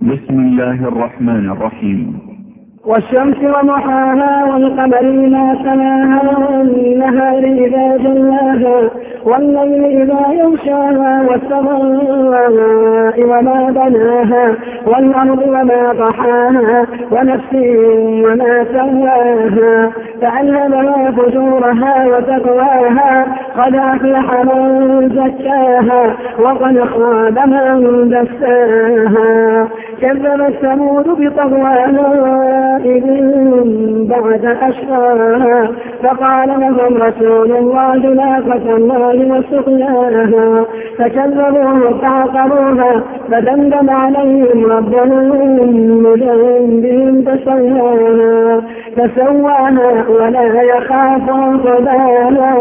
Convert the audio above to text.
بسم الله الرحمن الرحيم. والشمس وضحاها والقمر إذا تلاها والنهار إذا جلاها والليل إذا يغشاها والسماء وما بناها والأرض وما طحاها ونفس وما سواها فألهمها فجورها وتقواها قد أفلح من زكاها وقد خاب من دساها. كذبت ثمود بطغواها إذ بعد أشقاها فقال لهم رسول الله ناقة الله وسقياها. فكذبوه فعقروها فدمدم عليهم ربهم بذنبهم فسواها فسواها ولا يخاف عقباها